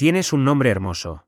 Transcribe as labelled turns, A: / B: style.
A: Tienes un nombre hermoso.